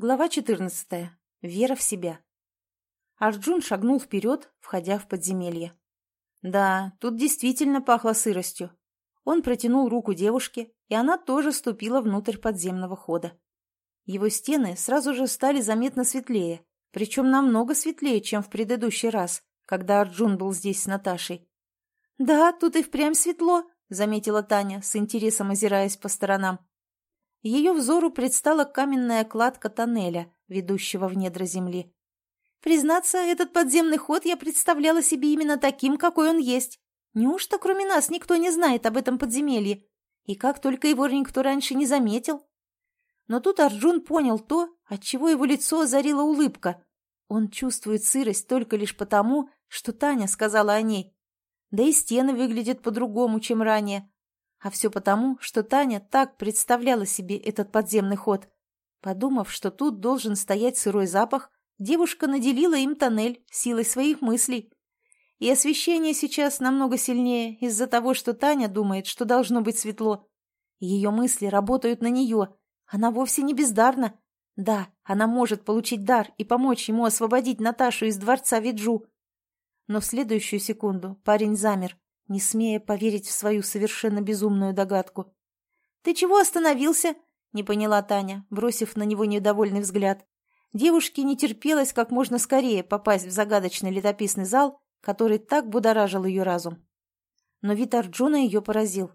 Глава 14. Вера в себя. Арджун шагнул вперед, входя в подземелье. Да, тут действительно пахло сыростью. Он протянул руку девушке, и она тоже ступила внутрь подземного хода. Его стены сразу же стали заметно светлее, причем намного светлее, чем в предыдущий раз, когда Арджун был здесь с Наташей. «Да, тут и впрямь светло», — заметила Таня, с интересом озираясь по сторонам ее взору предстала каменная кладка тоннеля, ведущего в недра земли. Признаться, этот подземный ход я представляла себе именно таким, какой он есть. Неужто кроме нас никто не знает об этом подземелье? И как только его никто раньше не заметил? Но тут Арджун понял то, от чего его лицо озарила улыбка. Он чувствует сырость только лишь потому, что Таня сказала о ней. Да и стены выглядят по-другому, чем ранее. А все потому, что Таня так представляла себе этот подземный ход. Подумав, что тут должен стоять сырой запах, девушка наделила им тоннель силой своих мыслей. И освещение сейчас намного сильнее из-за того, что Таня думает, что должно быть светло. Ее мысли работают на нее. Она вовсе не бездарна. Да, она может получить дар и помочь ему освободить Наташу из дворца Виджу. Но в следующую секунду парень замер, не смея поверить в свою совершенно безумную догадку. «Ты чего остановился?» — не поняла Таня, бросив на него недовольный взгляд. Девушке не терпелось как можно скорее попасть в загадочный летописный зал, который так будоражил ее разум. Но вид Арджуна ее поразил.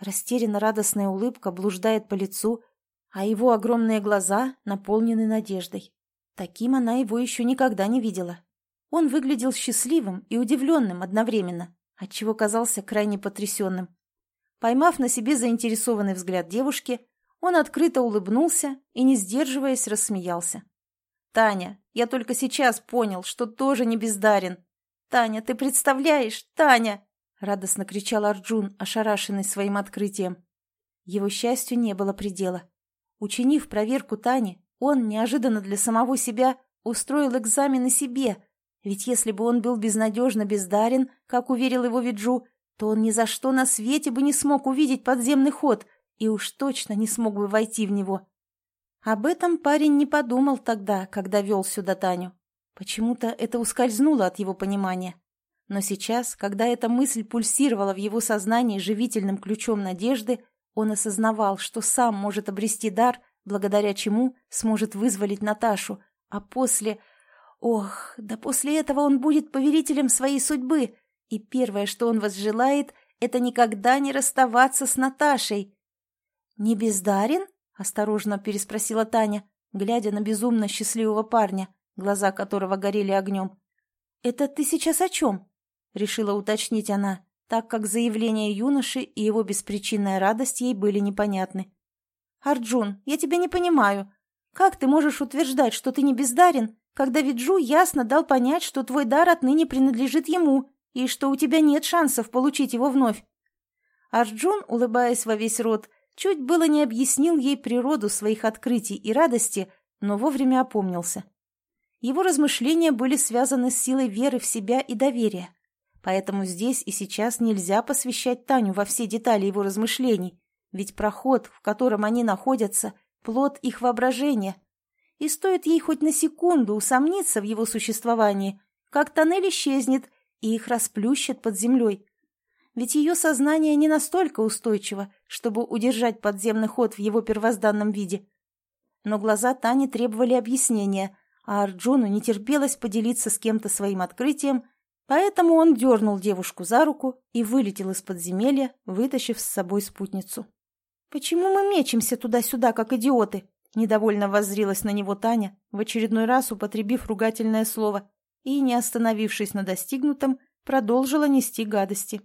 Растерянно радостная улыбка блуждает по лицу, а его огромные глаза наполнены надеждой. Таким она его еще никогда не видела. Он выглядел счастливым и удивленным одновременно отчего казался крайне потрясенным. Поймав на себе заинтересованный взгляд девушки, он открыто улыбнулся и, не сдерживаясь, рассмеялся. «Таня, я только сейчас понял, что тоже не бездарен. Таня, ты представляешь, Таня!» — радостно кричал Арджун, ошарашенный своим открытием. Его счастью не было предела. Учинив проверку Тани, он, неожиданно для самого себя, устроил экзамен на себе — ведь если бы он был безнадежно бездарен, как уверил его Виджу, то он ни за что на свете бы не смог увидеть подземный ход и уж точно не смог бы войти в него. Об этом парень не подумал тогда, когда вел сюда Таню. Почему-то это ускользнуло от его понимания. Но сейчас, когда эта мысль пульсировала в его сознании живительным ключом надежды, он осознавал, что сам может обрести дар, благодаря чему сможет вызволить Наташу, а после Ох, да после этого он будет повелителем своей судьбы, и первое, что он возжелает, это никогда не расставаться с Наташей. «Не бездарен?» — осторожно переспросила Таня, глядя на безумно счастливого парня, глаза которого горели огнем. «Это ты сейчас о чем?» — решила уточнить она, так как заявление юноши и его беспричинная радость ей были непонятны. «Арджун, я тебя не понимаю. Как ты можешь утверждать, что ты не бездарен, когда Виджу ясно дал понять, что твой дар отныне принадлежит ему и что у тебя нет шансов получить его вновь. Арджун, улыбаясь во весь рот, чуть было не объяснил ей природу своих открытий и радости, но вовремя опомнился. Его размышления были связаны с силой веры в себя и доверия, поэтому здесь и сейчас нельзя посвящать Таню во все детали его размышлений, ведь проход, в котором они находятся, плод их воображения – и стоит ей хоть на секунду усомниться в его существовании, как тоннель исчезнет и их расплющат под землей. Ведь ее сознание не настолько устойчиво, чтобы удержать подземный ход в его первозданном виде. Но глаза Тани требовали объяснения, а Арджуну не терпелось поделиться с кем-то своим открытием, поэтому он дернул девушку за руку и вылетел из подземелья, вытащив с собой спутницу. «Почему мы мечемся туда-сюда, как идиоты?» Недовольно воззрилась на него Таня, в очередной раз употребив ругательное слово, и, не остановившись на достигнутом, продолжила нести гадости.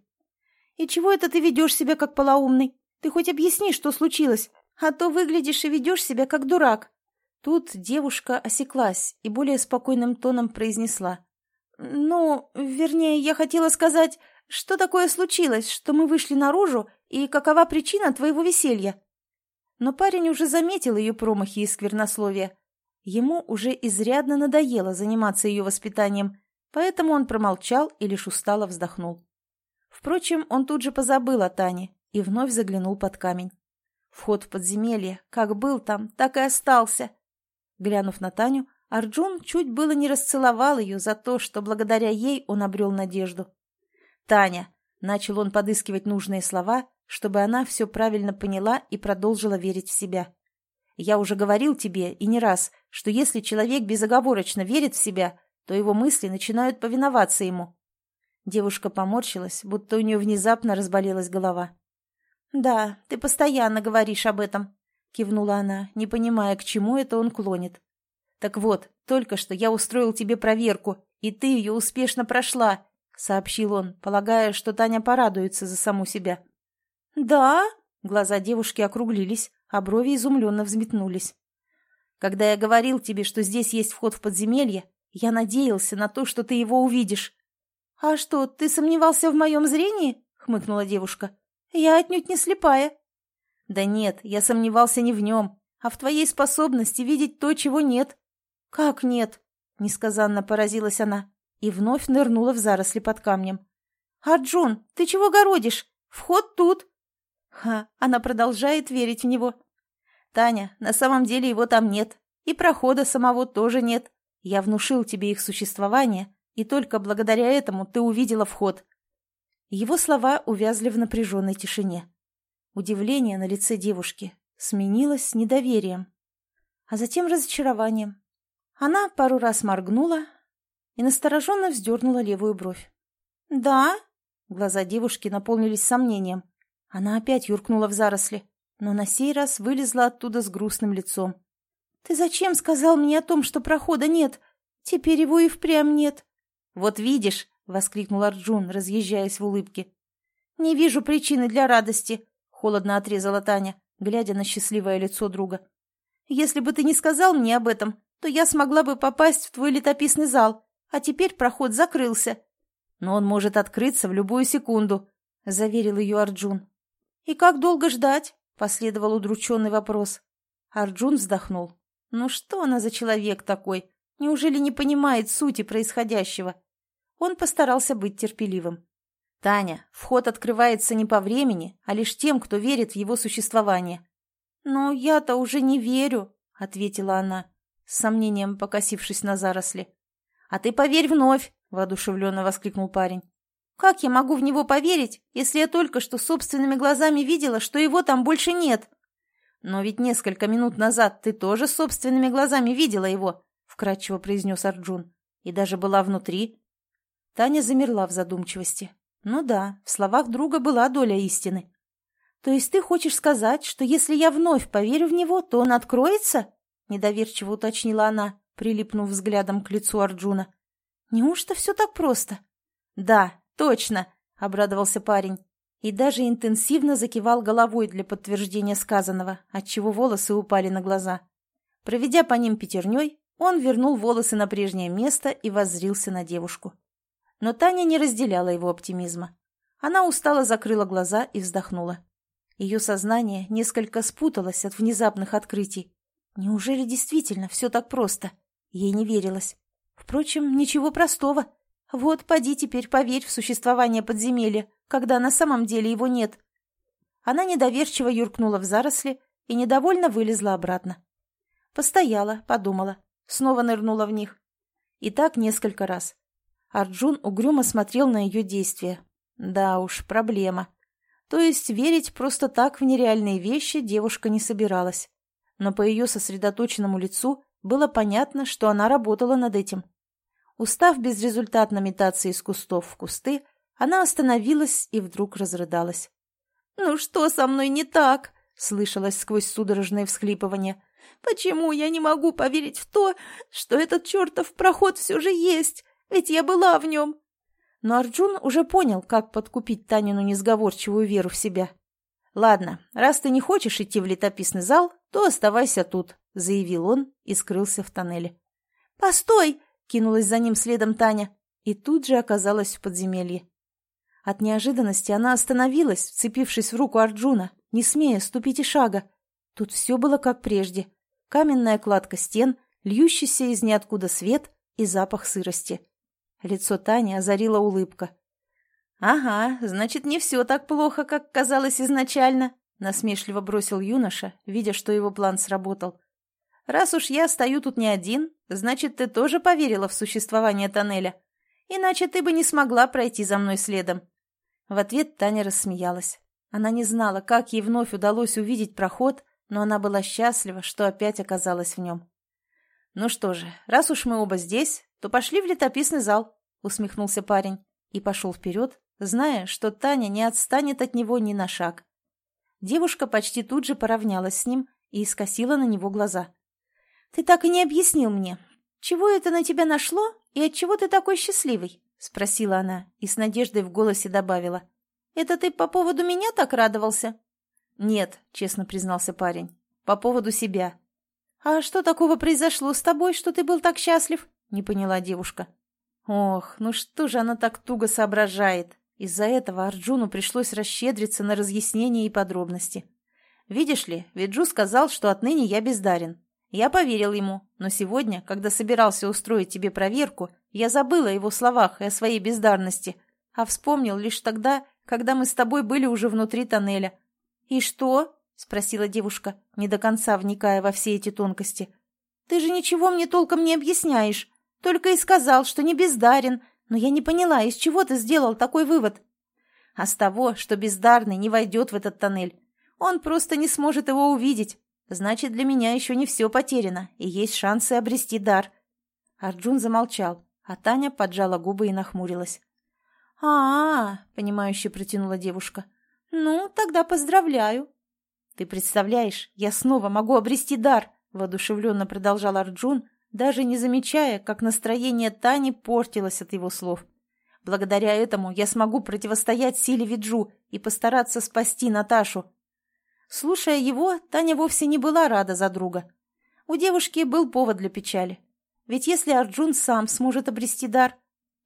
«И чего это ты ведешь себя как полоумный? Ты хоть объясни, что случилось, а то выглядишь и ведешь себя как дурак». Тут девушка осеклась и более спокойным тоном произнесла. «Ну, вернее, я хотела сказать, что такое случилось, что мы вышли наружу, и какова причина твоего веселья?» Но парень уже заметил ее промахи и сквернословия. Ему уже изрядно надоело заниматься ее воспитанием, поэтому он промолчал и лишь устало вздохнул. Впрочем, он тут же позабыл о Тане и вновь заглянул под камень. Вход в подземелье, как был там, так и остался. Глянув на Таню, Арджун чуть было не расцеловал ее за то, что благодаря ей он обрел надежду. «Таня!» — начал он подыскивать нужные слова, чтобы она все правильно поняла и продолжила верить в себя. «Я уже говорил тебе, и не раз, что если человек безоговорочно верит в себя, то его мысли начинают повиноваться ему». Девушка поморщилась, будто у нее внезапно разболелась голова. «Да, ты постоянно говоришь об этом», — кивнула она, не понимая, к чему это он клонит. «Так вот, только что я устроил тебе проверку, и ты ее успешно прошла», — сообщил он, полагая, что Таня порадуется за саму себя. «Да?» — глаза девушки округлились, а брови изумленно взметнулись. «Когда я говорил тебе, что здесь есть вход в подземелье, я надеялся на то, что ты его увидишь». «А что, ты сомневался в моем зрении?» — хмыкнула девушка. «Я отнюдь не слепая». «Да нет, я сомневался не в нем, а в твоей способности видеть то, чего нет». «Как нет?» — несказанно поразилась она и вновь нырнула в заросли под камнем. «Арджун, ты чего городишь? Вход тут!» Ха, она продолжает верить в него. «Таня, на самом деле его там нет, и прохода самого тоже нет. Я внушил тебе их существование, и только благодаря этому ты увидела вход». Его слова увязли в напряженной тишине. Удивление на лице девушки сменилось недоверием, а затем разочарованием. Она пару раз моргнула и настороженно вздернула левую бровь. «Да?» Глаза девушки наполнились сомнением. Она опять юркнула в заросли, но на сей раз вылезла оттуда с грустным лицом. «Ты зачем сказал мне о том, что прохода нет? Теперь его и впрямь нет». «Вот видишь!» — воскликнул Арджун, разъезжаясь в улыбке. «Не вижу причины для радости», — холодно отрезала Таня, глядя на счастливое лицо друга. «Если бы ты не сказал мне об этом, то я смогла бы попасть в твой летописный зал, а теперь проход закрылся». «Но он может открыться в любую секунду», — заверил ее Арджун. «И как долго ждать?» — последовал удрученный вопрос. Арджун вздохнул. «Ну что она за человек такой? Неужели не понимает сути происходящего?» Он постарался быть терпеливым. «Таня, вход открывается не по времени, а лишь тем, кто верит в его существование». «Но я-то уже не верю», — ответила она, с сомнением покосившись на заросли. «А ты поверь вновь!» — воодушевленно воскликнул парень. Как я могу в него поверить, если я только что собственными глазами видела, что его там больше нет? Но ведь несколько минут назад ты тоже собственными глазами видела его, вкратчиво произнес Арджун, и даже была внутри. Таня замерла в задумчивости. Ну да, в словах друга была доля истины. То есть ты хочешь сказать, что если я вновь поверю в него, то он откроется? Недоверчиво уточнила она, прилипнув взглядом к лицу Арджуна. Неужто все так просто? Да, «Точно!» — обрадовался парень. И даже интенсивно закивал головой для подтверждения сказанного, отчего волосы упали на глаза. Проведя по ним пятерней, он вернул волосы на прежнее место и воззрился на девушку. Но Таня не разделяла его оптимизма. Она устало закрыла глаза и вздохнула. Ее сознание несколько спуталось от внезапных открытий. Неужели действительно все так просто? Ей не верилось. Впрочем, ничего простого. Вот поди теперь поверь в существование подземелья, когда на самом деле его нет. Она недоверчиво юркнула в заросли и недовольно вылезла обратно. Постояла, подумала, снова нырнула в них. И так несколько раз. Арджун угрюмо смотрел на ее действия. Да уж, проблема. То есть верить просто так в нереальные вещи девушка не собиралась. Но по ее сосредоточенному лицу было понятно, что она работала над этим. Устав безрезультатно метаться из кустов в кусты, она остановилась и вдруг разрыдалась. «Ну что со мной не так?» — слышалось сквозь судорожное всхлипывание. «Почему я не могу поверить в то, что этот чертов проход все же есть? Ведь я была в нем!» Но Арджун уже понял, как подкупить Танину несговорчивую веру в себя. «Ладно, раз ты не хочешь идти в летописный зал, то оставайся тут», — заявил он и скрылся в тоннеле. «Постой!» Кинулась за ним следом Таня и тут же оказалась в подземелье. От неожиданности она остановилась, вцепившись в руку Арджуна, не смея ступить и шага. Тут все было как прежде. Каменная кладка стен, льющийся из ниоткуда свет и запах сырости. Лицо Тани озарила улыбка. «Ага, значит, не все так плохо, как казалось изначально», — насмешливо бросил юноша, видя, что его план сработал. Раз уж я стою тут не один, значит, ты тоже поверила в существование тоннеля. Иначе ты бы не смогла пройти за мной следом». В ответ Таня рассмеялась. Она не знала, как ей вновь удалось увидеть проход, но она была счастлива, что опять оказалась в нем. «Ну что же, раз уж мы оба здесь, то пошли в летописный зал», — усмехнулся парень и пошел вперед, зная, что Таня не отстанет от него ни на шаг. Девушка почти тут же поравнялась с ним и скосила на него глаза. «Ты так и не объяснил мне, чего это на тебя нашло и отчего ты такой счастливый?» — спросила она и с надеждой в голосе добавила. «Это ты по поводу меня так радовался?» «Нет», — честно признался парень, — «по поводу себя». «А что такого произошло с тобой, что ты был так счастлив?» — не поняла девушка. Ох, ну что же она так туго соображает? Из-за этого Арджуну пришлось расщедриться на разъяснения и подробности. Видишь ли, Виджу сказал, что отныне я бездарен. Я поверил ему, но сегодня, когда собирался устроить тебе проверку, я забыл о его словах и о своей бездарности, а вспомнил лишь тогда, когда мы с тобой были уже внутри тоннеля. «И что?» — спросила девушка, не до конца вникая во все эти тонкости. «Ты же ничего мне толком не объясняешь. Только и сказал, что не бездарен, но я не поняла, из чего ты сделал такой вывод?» «А с того, что бездарный не войдет в этот тоннель. Он просто не сможет его увидеть. Значит, для меня еще не все потеряно, и есть шансы обрести дар». Арджун замолчал, а Таня поджала губы и нахмурилась. «А-а-а», — понимающе протянула девушка. «Ну, тогда поздравляю». «Ты представляешь, я снова могу обрести дар», — воодушевленно продолжал Арджун, даже не замечая, как настроение Тани портилось от его слов. «Благодаря этому я смогу противостоять силе Виджу и постараться спасти Наташу». Слушая его, Таня вовсе не была рада за друга. У девушки был повод для печали. Ведь если Арджун сам сможет обрести дар,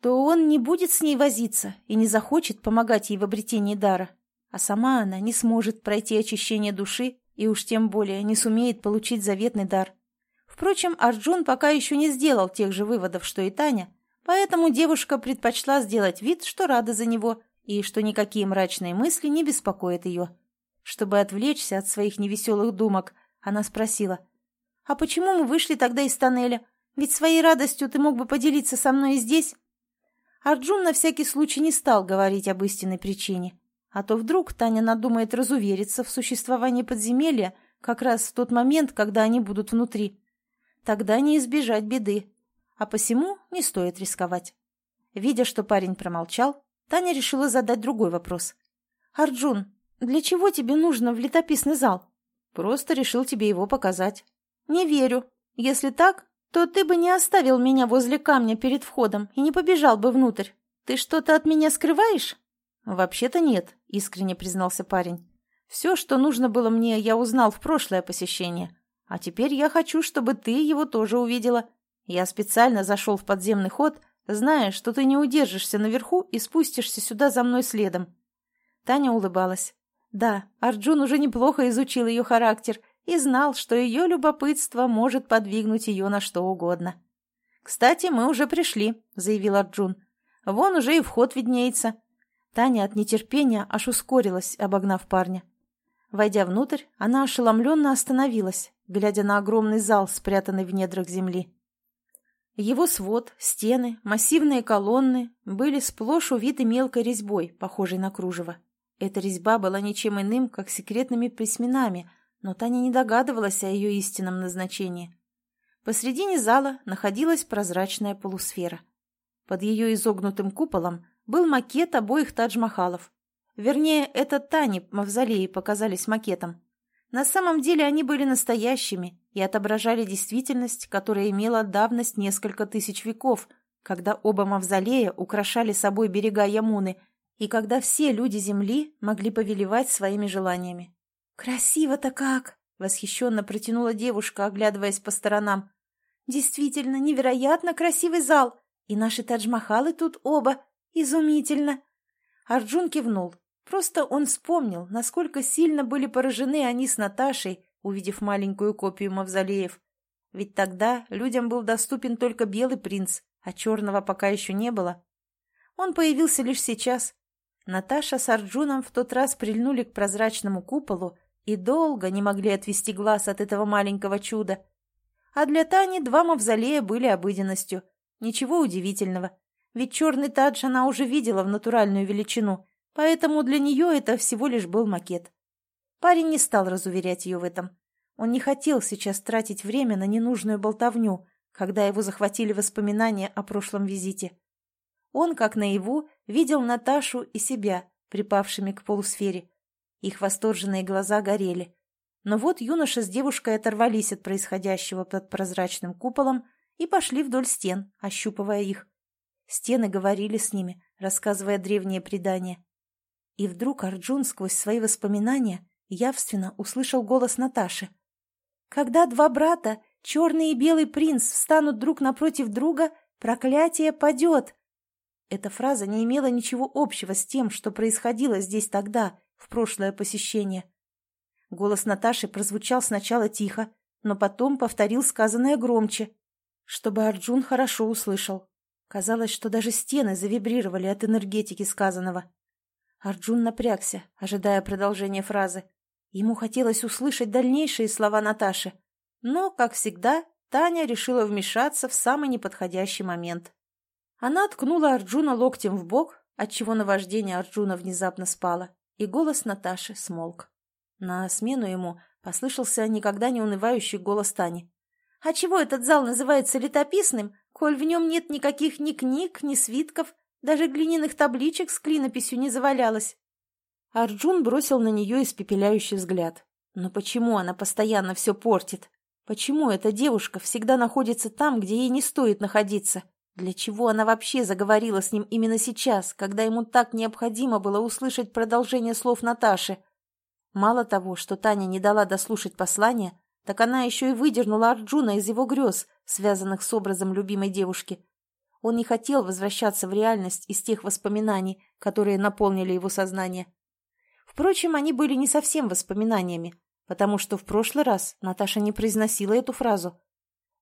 то он не будет с ней возиться и не захочет помогать ей в обретении дара, а сама она не сможет пройти очищение души и уж тем более не сумеет получить заветный дар. Впрочем, Арджун пока еще не сделал тех же выводов, что и Таня, поэтому девушка предпочла сделать вид, что рада за него и что никакие мрачные мысли не беспокоят ее. Чтобы отвлечься от своих невеселых думок, она спросила, «А почему мы вышли тогда из тоннеля? Ведь своей радостью ты мог бы поделиться со мной и здесь?» Арджун на всякий случай не стал говорить об истинной причине. А то вдруг Таня надумает разувериться в существовании подземелья как раз в тот момент, когда они будут внутри. Тогда не избежать беды. А посему не стоит рисковать. Видя, что парень промолчал, Таня решила задать другой вопрос. «Арджун, для чего тебе нужно в летописный зал?» «Просто решил тебе его показать». «Не верю. Если так, то ты бы не оставил меня возле камня перед входом и не побежал бы внутрь. Ты что-то от меня скрываешь?» «Вообще-то нет», — искренне признался парень. «Все, что нужно было мне, я узнал в прошлое посещение. А теперь я хочу, чтобы ты его тоже увидела. Я специально зашел в подземный ход, зная, что ты не удержишься наверху и спустишься сюда за мной следом». Таня улыбалась. Да, Арджун уже неплохо изучил ее характер — и знал, что ее любопытство может подвигнуть ее на что угодно. «Кстати, мы уже пришли», — заявил Арджун. «Вон уже и вход виднеется». Таня от нетерпения аж ускорилась, обогнав парня. Войдя внутрь, она ошеломленно остановилась, глядя на огромный зал, спрятанный в недрах земли. Его свод, стены, массивные колонны были сплошь увиты мелкой резьбой, похожей на кружево. Эта резьба была ничем иным, как секретными письменами — но Таня не догадывалась о ее истинном назначении. Посредине зала находилась прозрачная полусфера. Под ее изогнутым куполом был макет обоих Тадж-Махалов. Вернее, это Тане мавзолеи показались макетом. На самом деле они были настоящими и отображали действительность, которая имела давность несколько тысяч веков, когда оба мавзолея украшали собой берега Ямуны и когда все люди Земли могли повелевать своими желаниями. «Красиво-то как!» — восхищенно протянула девушка, оглядываясь по сторонам. «Действительно, невероятно красивый зал! И наши тадж-махалы тут оба! Изумительно!» Арджун кивнул. Просто он вспомнил, насколько сильно были поражены они с Наташей, увидев маленькую копию мавзолеев. Ведь тогда людям был доступен только белый принц, а черного пока еще не было. Он появился лишь сейчас. Наташа с Арджуном в тот раз прильнули к прозрачному куполу и долго не могли отвести глаз от этого маленького чуда. А для Тани два мавзолея были обыденностью. Ничего удивительного. Ведь черный тадж она уже видела в натуральную величину, поэтому для нее это всего лишь был макет. Парень не стал разуверять ее в этом. Он не хотел сейчас тратить время на ненужную болтовню, когда его захватили воспоминания о прошлом визите. Он, как наяву, видел Наташу и себя, припавшими к полусфере. Их восторженные глаза горели. Но вот юноша с девушкой оторвались от происходящего под прозрачным куполом и пошли вдоль стен, ощупывая их. Стены говорили с ними, рассказывая древние предания. И вдруг Арджун сквозь свои воспоминания явственно услышал голос Наташи. «Когда два брата, черный и белый принц, встанут друг напротив друга, проклятие падет!» Эта фраза не имела ничего общего с тем, что происходило здесь тогда, в прошлое посещение. Голос Наташи прозвучал сначала тихо, но потом повторил сказанное громче, чтобы Арджун хорошо услышал. Казалось, что даже стены завибрировали от энергетики сказанного. Арджун напрягся, ожидая продолжения фразы. Ему хотелось услышать дальнейшие слова Наташи. Но, как всегда, Таня решила вмешаться в самый неподходящий момент. Она ткнула Арджуна локтем в бок, отчего наваждение Арджуна внезапно спало, и голос Наташи смолк. На смену ему послышался никогда не унывающий голос Тани. «А чего этот зал называется летописным, коль в нем нет никаких ни книг, ни свитков, даже глиняных табличек с клинописью не завалялось?» Арджун бросил на нее испепеляющий взгляд. «Но почему она постоянно все портит? Почему эта девушка всегда находится там, где ей не стоит находиться?» Для чего она вообще заговорила с ним именно сейчас, когда ему так необходимо было услышать продолжение слов Наташи? Мало того, что Таня не дала дослушать послание, так она еще и выдернула Арджуна из его грез, связанных с образом любимой девушки. Он не хотел возвращаться в реальность из тех воспоминаний, которые наполнили его сознание. Впрочем, они были не совсем воспоминаниями, потому что в прошлый раз Наташа не произносила эту фразу.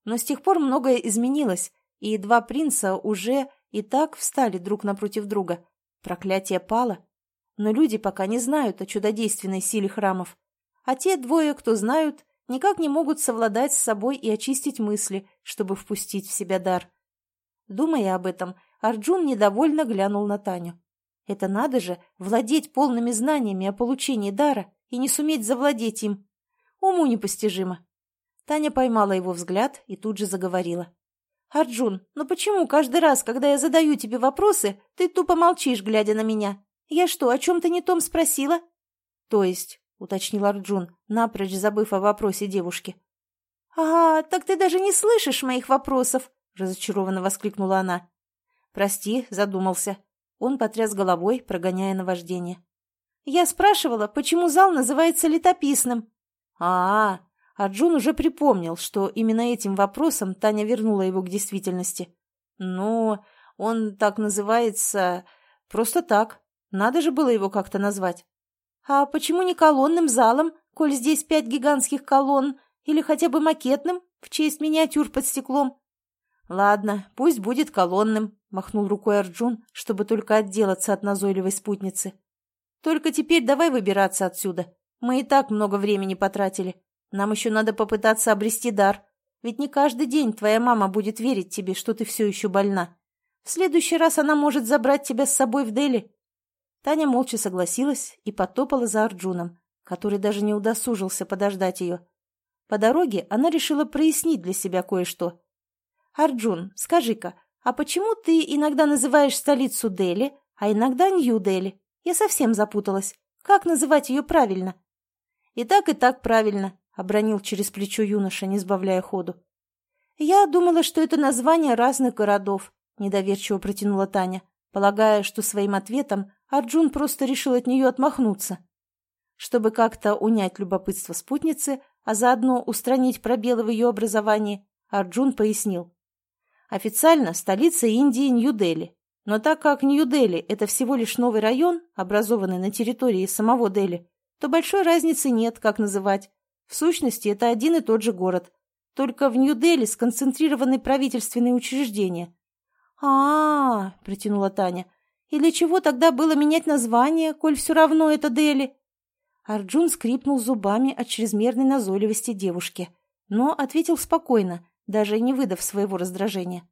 Но с тех пор многое изменилось, и два принца уже и так встали друг напротив друга. Проклятие пало. Но люди пока не знают о чудодейственной силе храмов. А те двое, кто знают, никак не могут совладать с собой и очистить мысли, чтобы впустить в себя дар. Думая об этом, Арджун недовольно глянул на Таню. Это надо же, владеть полными знаниями о получении дара и не суметь завладеть им. Уму непостижимо. Таня поймала его взгляд и тут же заговорила. «Арджун, ну почему каждый раз, когда я задаю тебе вопросы, ты тупо молчишь, глядя на меня? Я что, о чем-то не том спросила?» «То есть», — уточнил Арджун, напрочь забыв о вопросе девушки. «А, так ты даже не слышишь моих вопросов!» — разочарованно воскликнула она. «Прости, задумался». Он потряс головой, прогоняя наваждение. «Я спрашивала, почему зал называется летописным?» «А, -а Джун уже припомнил, что именно этим вопросом Таня вернула его к действительности. «Ну, он так называется... просто так. Надо же было его как-то назвать». «А почему не колонным залом, коль здесь пять гигантских колонн, или хотя бы макетным, в честь миниатюр под стеклом?» «Ладно, пусть будет колонным», — махнул рукой Арджун, чтобы только отделаться от назойливой спутницы. «Только теперь давай выбираться отсюда. Мы и так много времени потратили. Нам еще надо попытаться обрести дар. Ведь не каждый день твоя мама будет верить тебе, что ты все еще больна. В следующий раз она может забрать тебя с собой в Дели». Таня молча согласилась и потопала за Арджуном, который даже не удосужился подождать ее. По дороге она решила прояснить для себя кое-что. «Арджун, скажи-ка, а почему ты иногда называешь столицу Дели, а иногда Нью-Дели? Я совсем запуталась. Как называть ее правильно?» «И так, и так правильно. — обронил через плечо юноша, не сбавляя ходу. «Я думала, что это название разных городов», — недоверчиво протянула Таня, полагая, что своим ответом Арджун просто решил от нее отмахнуться. Чтобы как-то унять любопытство спутницы, а заодно устранить пробелы в ее образовании, Арджун пояснил. Официально столица Индии Нью-Дели, но так как Нью-Дели – это всего лишь новый район, образованный на территории самого Дели, то большой разницы нет, как называть, в сущности, это один и тот же город. Только в Нью-Дели сконцентрированы правительственные учреждения. а, -а, -а протянула Таня. «И для чего тогда было менять название, коль все равно это Дели?» Арджун скрипнул зубами от чрезмерной назойливости девушки. но ответил спокойно, даже не выдав своего раздражения.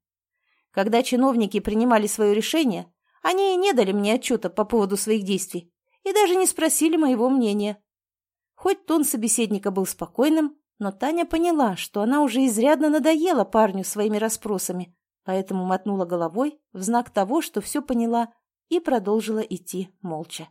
Когда чиновники принимали свое решение, они не дали мне отчета по поводу своих действий и даже не спросили моего мнения. Хоть тон собеседника был спокойным, но Таня поняла, что она уже изрядно надоела парню своими расспросами, поэтому мотнула головой в знак того, что все поняла, и продолжила идти молча.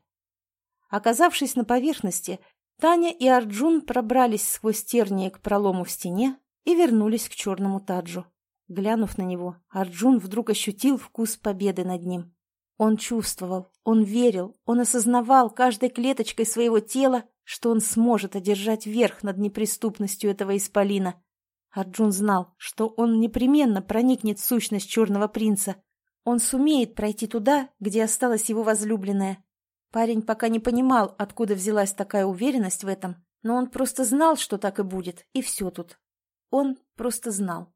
Оказавшись на поверхности, Таня и Арджун пробрались сквозь тернии к пролому в стене и вернулись к черному таджу. Глянув на него, Арджун вдруг ощутил вкус победы над ним. Он чувствовал, он верил, он осознавал каждой клеточкой своего тела, что он сможет одержать верх над неприступностью этого исполина. Арджун знал, что он непременно проникнет в сущность черного принца. Он сумеет пройти туда, где осталась его возлюбленная. Парень пока не понимал, откуда взялась такая уверенность в этом, но он просто знал, что так и будет, и все тут. Он просто знал.